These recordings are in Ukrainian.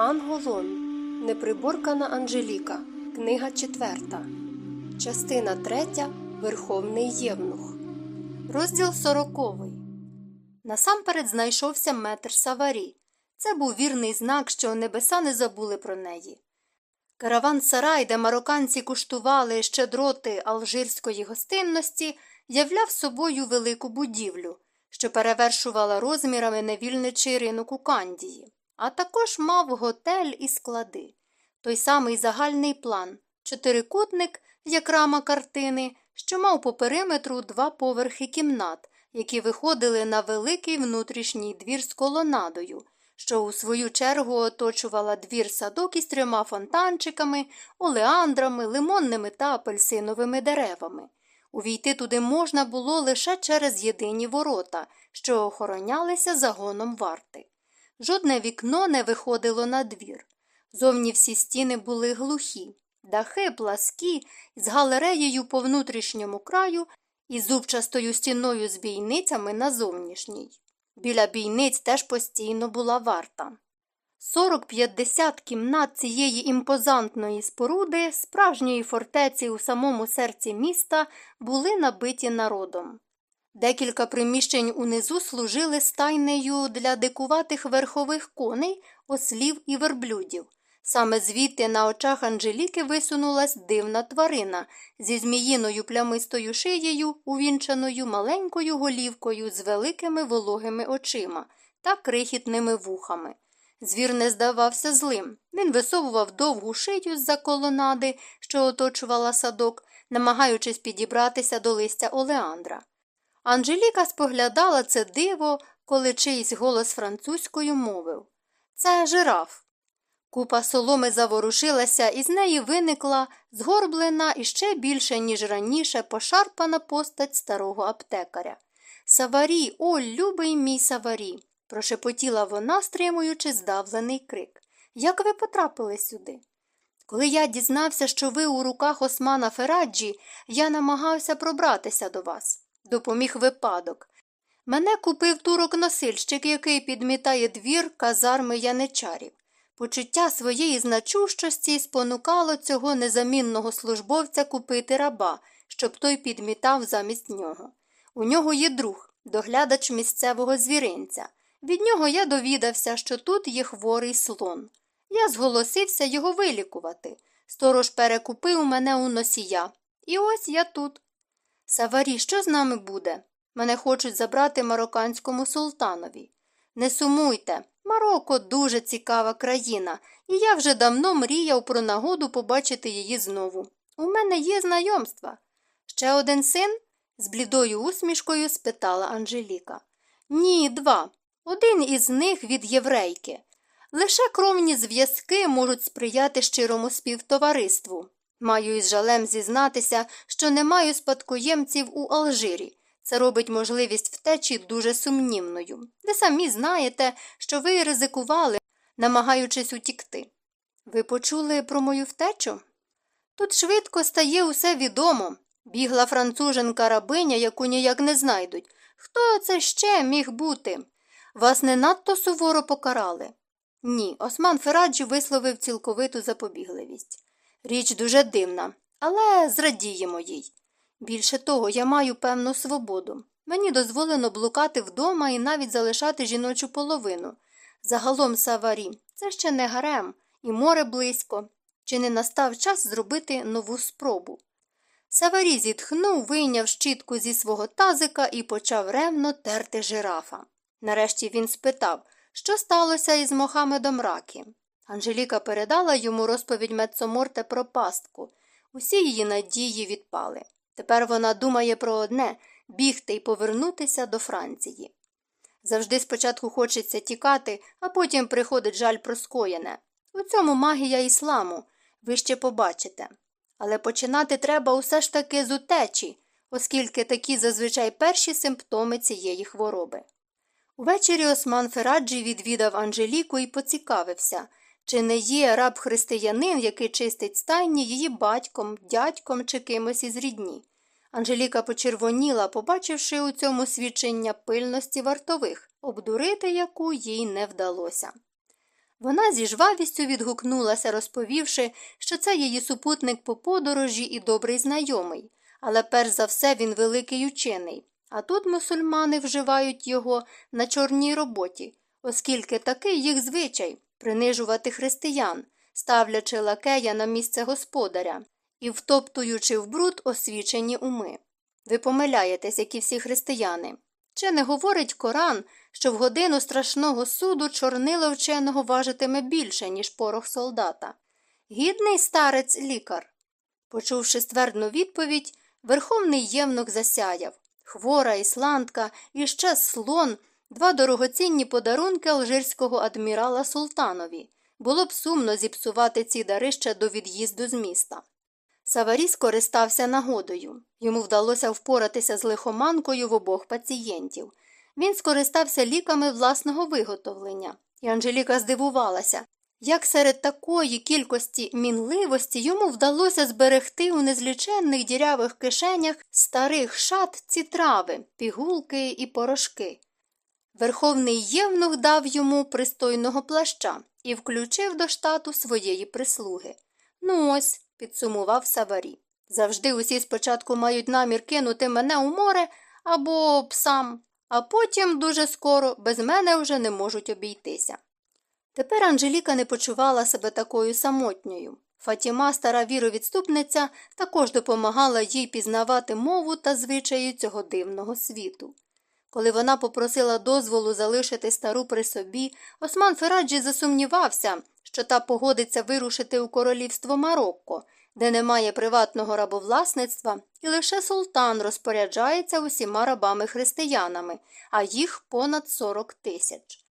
Анголон. Неприборкана Анжеліка. Книга четверта. Частина третя. Верховний Євнух. Розділ сороковий. Насамперед знайшовся метр Саварі. Це був вірний знак, що небеса не забули про неї. Караван Сарай, де марокканці куштували щедроти алжирської гостинності, являв собою велику будівлю, що перевершувала розмірами невільничий ринок у Кандії а також мав готель і склади. Той самий загальний план чотирикутник, як рама картини, що мав по периметру два поверхи кімнат, які виходили на великий внутрішній двір з колонадою, що у свою чергу оточувала двір садок із трьома фонтанчиками, олеандрами, лимонними та апельсиновими деревами. Увійти туди можна було лише через єдині ворота, що охоронялися загоном варти. Жодне вікно не виходило на двір. Зовні всі стіни були глухі, дахи пласкі, з галереєю по внутрішньому краю і зубчастою стіною з бійницями на зовнішній. Біля бійниць теж постійно була варта. Сорок п'ятдесят кімнат цієї імпозантної споруди, справжньої фортеці у самому серці міста, були набиті народом. Декілька приміщень унизу служили стайнею для дикуватих верхових коней, ослів і верблюдів. Саме звідти на очах Анжеліки висунулась дивна тварина зі зміїною плямистою шиєю, увінчаною маленькою голівкою з великими вологими очима та крихітними вухами. Звір не здавався злим. Він висовував довгу шию з за колонади, що оточувала садок, намагаючись підібратися до листя Олеандра. Анжеліка споглядала це диво, коли чийсь голос французькою мовив Це жираф. Купа соломи заворушилася, і з неї виникла згорблена і ще більше, ніж раніше, пошарпана постать старого аптекаря. Саварі, о, любий мій саварі, прошепотіла вона, стримуючи здавлений крик. Як ви потрапили сюди? Коли я дізнався, що ви у руках Османа Фераджі, я намагався пробратися до вас допоміг випадок. Мене купив турок носильщик, який підмітає двір казарми яничарів. Почуття своєї значущості спонукало цього незамінного службовця купити раба, щоб той підмітав замість нього. У нього є друг, доглядач місцевого звіринця. Від нього я довідався, що тут є хворий слон. Я зголосився його вилікувати. Сторож перекупив мене у носія. І ось я тут. Саварі, що з нами буде? Мене хочуть забрати марокканському султанові. Не сумуйте, Марокко дуже цікава країна, і я вже давно мріяв про нагоду побачити її знову. У мене є знайомства. Ще один син? з блідою усмішкою спитала Анжеліка. Ні, два. Один із них від єврейки. Лише кровні зв'язки можуть сприяти щирому співтовариству. Маю із жалем зізнатися, що не маю спадкоємців у Алжирі. Це робить можливість втечі дуже сумнівною. Ви самі знаєте, що ви ризикували, намагаючись утікти. Ви почули про мою втечу? Тут швидко стає усе відомо. Бігла француженка рабиня, яку ніяк не знайдуть. Хто це ще міг бути? Вас не надто суворо покарали? Ні, Осман Фераджі висловив цілковиту запобігливість. Річ дуже дивна, але зрадіємо їй. Більше того, я маю певну свободу. Мені дозволено блукати вдома і навіть залишати жіночу половину. Загалом саварі, це ще не гарем, і море близько. Чи не настав час зробити нову спробу? Саварі зітхнув, вийняв щітку зі свого тазика і почав ревно терти жирафа. Нарешті він спитав, що сталося із Мохамедом Ракі. Анжеліка передала йому розповідь Мецоморте про пастку. Усі її надії відпали. Тепер вона думає про одне бігти і повернутися до Франції. Завжди спочатку хочеться тікати, а потім приходить жаль про скоєне. У цьому магія ісламу, ви ще побачите. Але починати треба усе ж таки з утечі, оскільки такі зазвичай перші симптоми цієї хвороби. Увечері Осман Фераджі відвідав Анжеліку і поцікавився. Чи не є раб християнин, який чистить стайні її батьком, дядьком чи кимось із рідні? Анжеліка почервоніла, побачивши у цьому свідчення пильності вартових, обдурити яку їй не вдалося. Вона зі жвавістю відгукнулася, розповівши, що це її супутник по подорожі і добрий знайомий, але перш за все він великий учений. А тут мусульмани вживають його на чорній роботі, оскільки такий їх звичай принижувати християн, ставлячи лакея на місце господаря і втоптуючи в бруд освічені уми. Ви помиляєтесь, як і всі християни. Чи не говорить Коран, що в годину страшного суду чорнило вченого важитиме більше, ніж порох солдата? Гідний старець лікар. Почувши ствердну відповідь, верховний євнух засяяв хвора ісландка і ще слон, два дорогоцінні подарунки алжирського адмірала Султанові. Було б сумно зіпсувати ці дари ще до від'їзду з міста. Саварі скористався нагодою. Йому вдалося впоратися з лихоманкою в обох пацієнтів. Він скористався ліками власного виготовлення, і Анжеліка здивувалася, як серед такої кількості мінливості йому вдалося зберегти у незліченних дірявих кишенях старих шат ці трави, пігулки і порошки. Верховний євнух дав йому пристойного плаща і включив до штату своєї прислуги. Ну ось, підсумував Саварі. Завжди усі спочатку мають намір кинути мене у море або псам, а потім дуже скоро без мене вже не можуть обійтися. Тепер Анжеліка не почувала себе такою самотньою. Фатіма, стара віровідступниця, також допомагала їй пізнавати мову та звичаї цього дивного світу. Коли вона попросила дозволу залишити стару при собі, Осман Фераджі засумнівався, що та погодиться вирушити у королівство Марокко, де немає приватного рабовласництва, і лише султан розпоряджається усіма рабами християнами, а їх понад 40 тисяч.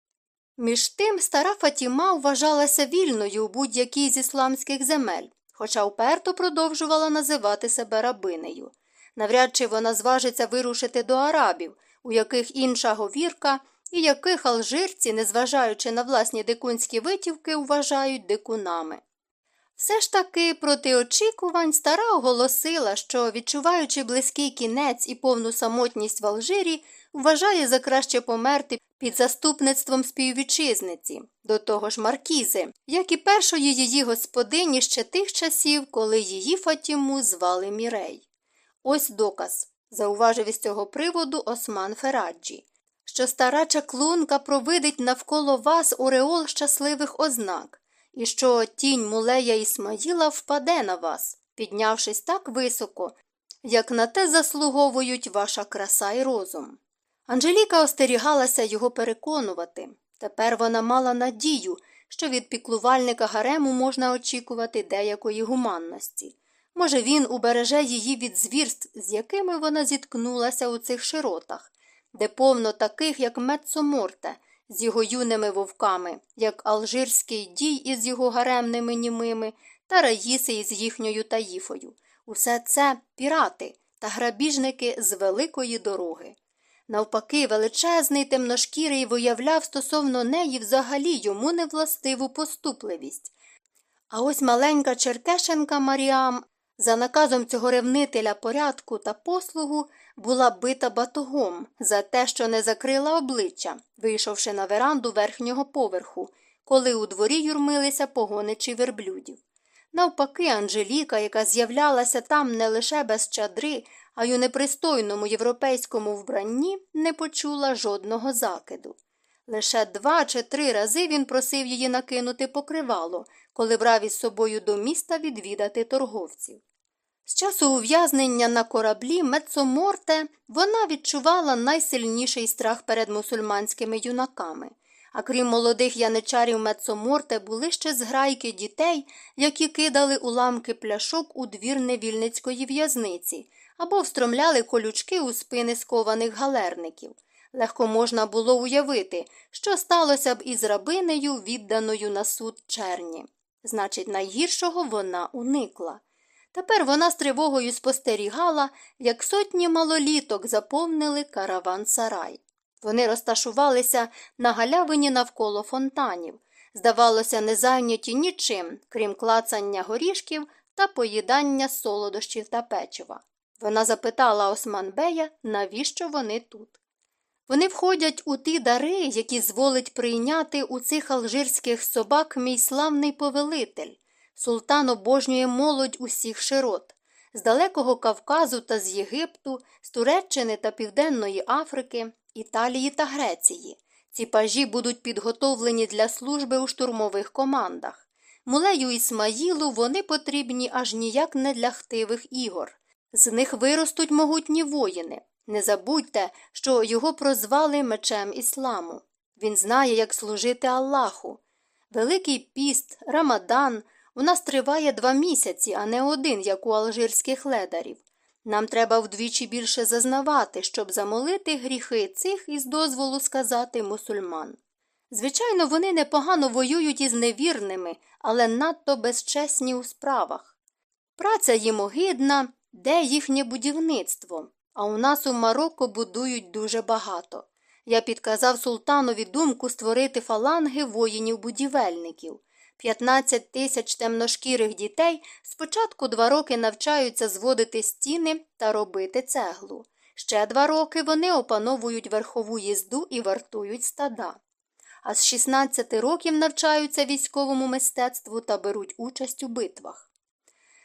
Між тим стара Фатіма вважалася вільною у будь-якій з ісламських земель, хоча уперто продовжувала називати себе рабинею. Навряд чи вона зважиться вирушити до арабів, у яких інша говірка і яких алжирці, незважаючи на власні дикунські витівки, вважають дикунами. Все ж таки, проти очікувань, стара оголосила, що, відчуваючи близький кінець і повну самотність в Алжирі, вважає за краще померти під заступництвом співвітчизниці, до того ж маркізи, як і першої її господині ще тих часів, коли її Фатіму звали Мірей. Ось доказ, зауважив із цього приводу Осман Фераджі, що стара чаклунка провидить навколо вас ореол щасливих ознак, і що тінь мулея Ісмаїла впаде на вас, піднявшись так високо, як на те заслуговують ваша краса і розум. Анжеліка остерігалася його переконувати. Тепер вона мала надію, що від піклувальника гарему можна очікувати деякої гуманності. Може, він убереже її від звірств, з якими вона зіткнулася у цих широтах, де повно таких, як Мецоморте, з його юними вовками, як Алжирський дій із його гаремними німими та Раїси із їхньою таїфою. Усе це пірати та грабіжники з великої дороги. Навпаки, величезний темношкірий виявляв стосовно неї взагалі йому невластиву поступливість. А ось маленька Черкешенка Маріам, за наказом цього ревнителя порядку та послугу, була бита батогом за те, що не закрила обличчя, вийшовши на веранду верхнього поверху, коли у дворі юрмилися погоничі верблюдів. Навпаки, Анжеліка, яка з'являлася там не лише без чадри, а й у непристойному європейському вбранні не почула жодного закиду. Лише два чи три рази він просив її накинути покривало, коли брав із собою до міста відвідати торговців. З часу ув'язнення на кораблі Мецоморте вона відчувала найсильніший страх перед мусульманськими юнаками. А крім молодих яничарів Мецоморте, були ще зграйки дітей, які кидали уламки пляшок у двір невільницької в'язниці або встромляли колючки у спини скованих галерників. Легко можна було уявити, що сталося б із рабинею, відданою на суд черні. Значить, найгіршого вона уникла. Тепер вона з тривогою спостерігала, як сотні малоліток заповнили караван сарай. Вони розташувалися на галявині навколо фонтанів, здавалося, не зайняті нічим, крім клацання горішків та поїдання солодощів та печива. Вона запитала Османбея, навіщо вони тут. Вони входять у ті дари, які зволить прийняти у цих алжирських собак мій славний повелитель. Султан обожнює молодь усіх широт з далекого Кавказу та з Єгипту, з Туреччини та Південної Африки, Італії та Греції. Ці пажі будуть підготовлені для служби у штурмових командах. Мулею Ісмаїлу вони потрібні аж ніяк не для хтивих ігор. З них виростуть могутні воїни. Не забудьте, що його прозвали мечем ісламу. Він знає, як служити Аллаху. Великий піст, Рамадан у нас триває два місяці, а не один, як у алжирських ледарів. Нам треба вдвічі більше зазнавати, щоб замолити гріхи цих із дозволу сказати мусульман. Звичайно, вони непогано воюють із невірними, але надто безчесні у справах. Праця їм огидна, де їхнє будівництво, а у нас у Марокко будують дуже багато. Я підказав султанові думку створити фаланги воїнів-будівельників. 15 тисяч темношкірих дітей спочатку два роки навчаються зводити стіни та робити цеглу. Ще два роки вони опановують верхову їзду і вартують стада. А з 16 років навчаються військовому мистецтву та беруть участь у битвах.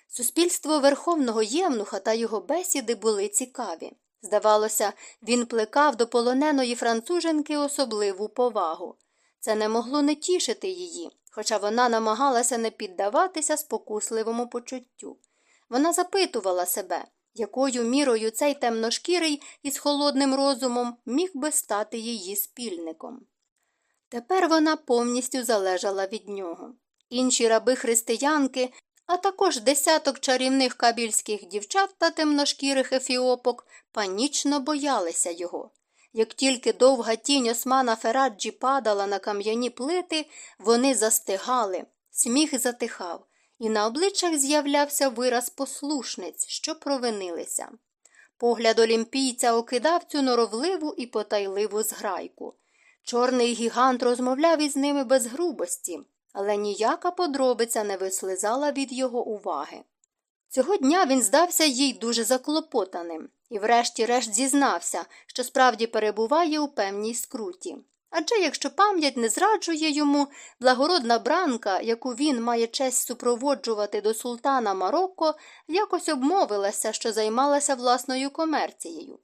Суспільство верховного євнуха та його бесіди були цікаві. Здавалося, він плекав до полоненої француженки особливу повагу. Це не могло не тішити її, хоча вона намагалася не піддаватися спокусливому почуттю. Вона запитувала себе, якою мірою цей темношкірий із холодним розумом міг би стати її спільником. Тепер вона повністю залежала від нього. Інші раби християнки, а також десяток чарівних кабільських дівчат та темношкірих ефіопок панічно боялися його. Як тільки довга тінь османа Фераджі падала на кам'яні плити, вони застигали, сміх затихав, і на обличчях з'являвся вираз послушниць, що провинилися. Погляд олімпійця окидав цю норовливу і потайливу зграйку. Чорний гігант розмовляв із ними без грубості, але ніяка подробиця не вислизала від його уваги. Цього дня він здався їй дуже заклопотаним і, врешті-решт, зізнався, що справді перебуває у певній скруті. Адже якщо пам'ять не зраджує йому, благородна бранка, яку він має честь супроводжувати до султана Марокко, якось обмовилася, що займалася власною комерцією.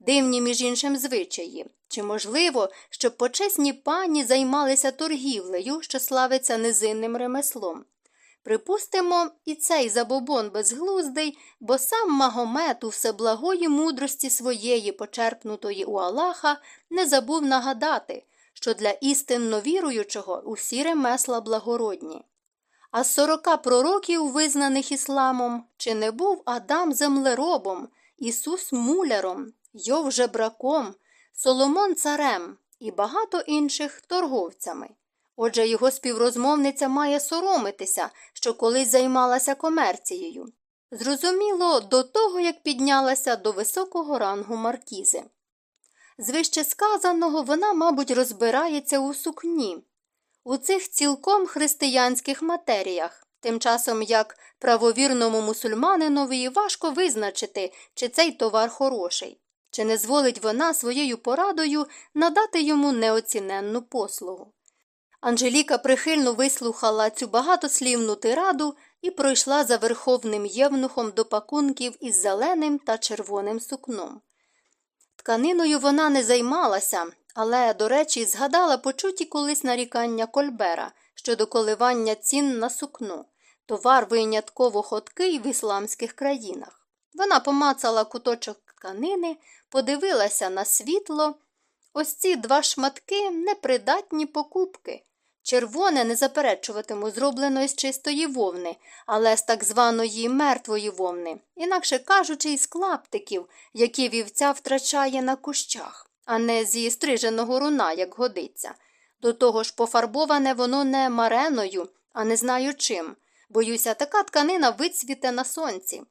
Дивні, між іншим, звичаї. Чи можливо, щоб почесні пані займалися торгівлею, що славиться низинним ремеслом? Припустимо, і цей забобон безглуздий, бо сам Магомед у всеблагої мудрості своєї, почерпнутої у Аллаха, не забув нагадати, що для істинно віруючого усі ремесла благородні. А з сорока пророків, визнаних ісламом, чи не був Адам землеробом, Ісус муляром, Йов жебраком, Соломон царем і багато інших торговцями. Отже, його співрозмовниця має соромитися, що колись займалася комерцією. Зрозуміло, до того, як піднялася до високого рангу маркізи. З вище сказаного вона, мабуть, розбирається у сукні, у цих цілком християнських матеріях, тим часом як правовірному мусульманинові важко визначити, чи цей товар хороший, чи не зволить вона своєю порадою надати йому неоціненну послугу. Анжеліка прихильно вислухала цю багатослівну тираду і пройшла за верховним євнухом до пакунків із зеленим та червоним сукном. Тканиною вона не займалася, але, до речі, згадала почуті колись нарікання Кольбера щодо коливання цін на сукно, товар винятково ходкий в ісламських країнах. Вона помацала куточок тканини, подивилася на світло. Ось ці два шматки непридатні покупки. Червоне не заперечуватиму, зроблено із чистої вовни, але з так званої мертвої вовни, інакше кажучи, із клаптиків, які вівця втрачає на кущах, а не зі стриженого руна, як годиться. До того ж, пофарбоване воно не мареною, а не знаю чим. Боюся, така тканина вицвіте на сонці.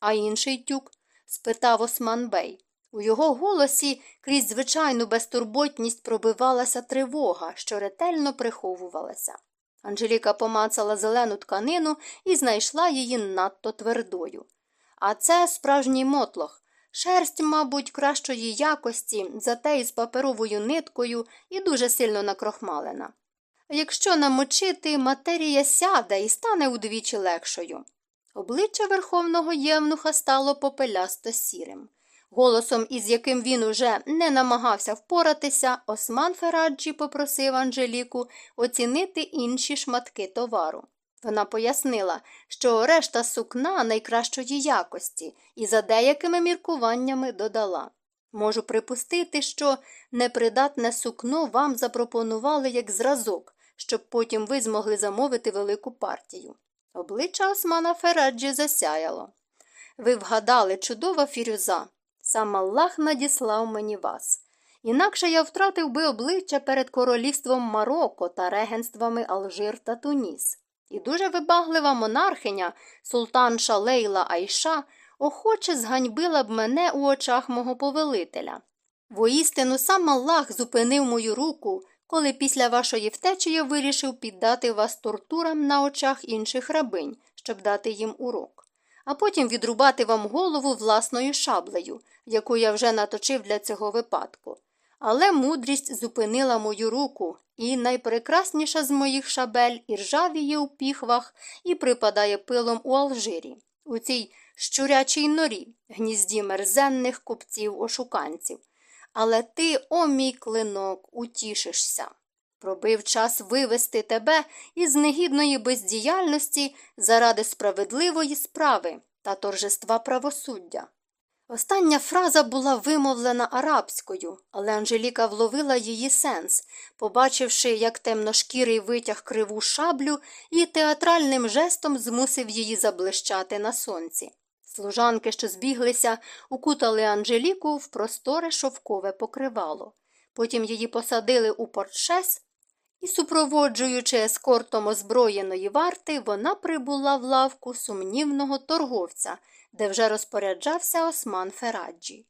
А інший тюк? спитав Осман Бей. У його голосі крізь звичайну безтурботність пробивалася тривога, що ретельно приховувалася. Анжеліка помацала зелену тканину і знайшла її надто твердою. А це справжній мотлох. Шерсть, мабуть, кращої якості, зате із паперовою ниткою і дуже сильно накрохмалена. Якщо намочити, матерія сяде і стане удвічі легшою. Обличчя верховного євнуха стало попелясто сірим. Голосом, із яким він уже не намагався впоратися, Осман Фераджі попросив Анжеліку оцінити інші шматки товару. Вона пояснила, що решта сукна найкращої якості, і за деякими міркуваннями додала Можу припустити, що непридатне сукно вам запропонували як зразок, щоб потім ви змогли замовити велику партію. Обличчя Османа Фераджі засяяло. Ви вгадали, чудова фірюза. Сам Аллах надіслав мені вас. Інакше я втратив би обличчя перед королівством Марокко та регенствами Алжир та Туніс. І дуже вибаглива монархиня, султанша Лейла Айша, охоче зганьбила б мене у очах мого повелителя. Воістину сам Аллах зупинив мою руку, коли після вашої втечі я вирішив піддати вас тортурам на очах інших рабинь, щоб дати їм урок, а потім відрубати вам голову власною шаблею, яку я вже наточив для цього випадку. Але мудрість зупинила мою руку, і найпрекрасніша з моїх шабель і ржавіє у піхвах і припадає пилом у Алжирі, у цій щурячій норі, гнізді мерзенних купців ошуканців. Але ти, о мій клинок, утішишся. Пробив час вивести тебе із негідної бездіяльності заради справедливої справи та торжества правосуддя. Остання фраза була вимовлена арабською, але Анжеліка вловила її сенс, побачивши, як темношкірий витяг криву шаблю і театральним жестом змусив її заблищати на сонці. Служанки, що збіглися, укутали Анжеліку в просторе шовкове покривало. Потім її посадили у портшес і, супроводжуючи ескортом озброєної варти, вона прибула в лавку сумнівного торговця, де вже розпоряджався Осман Фераджі.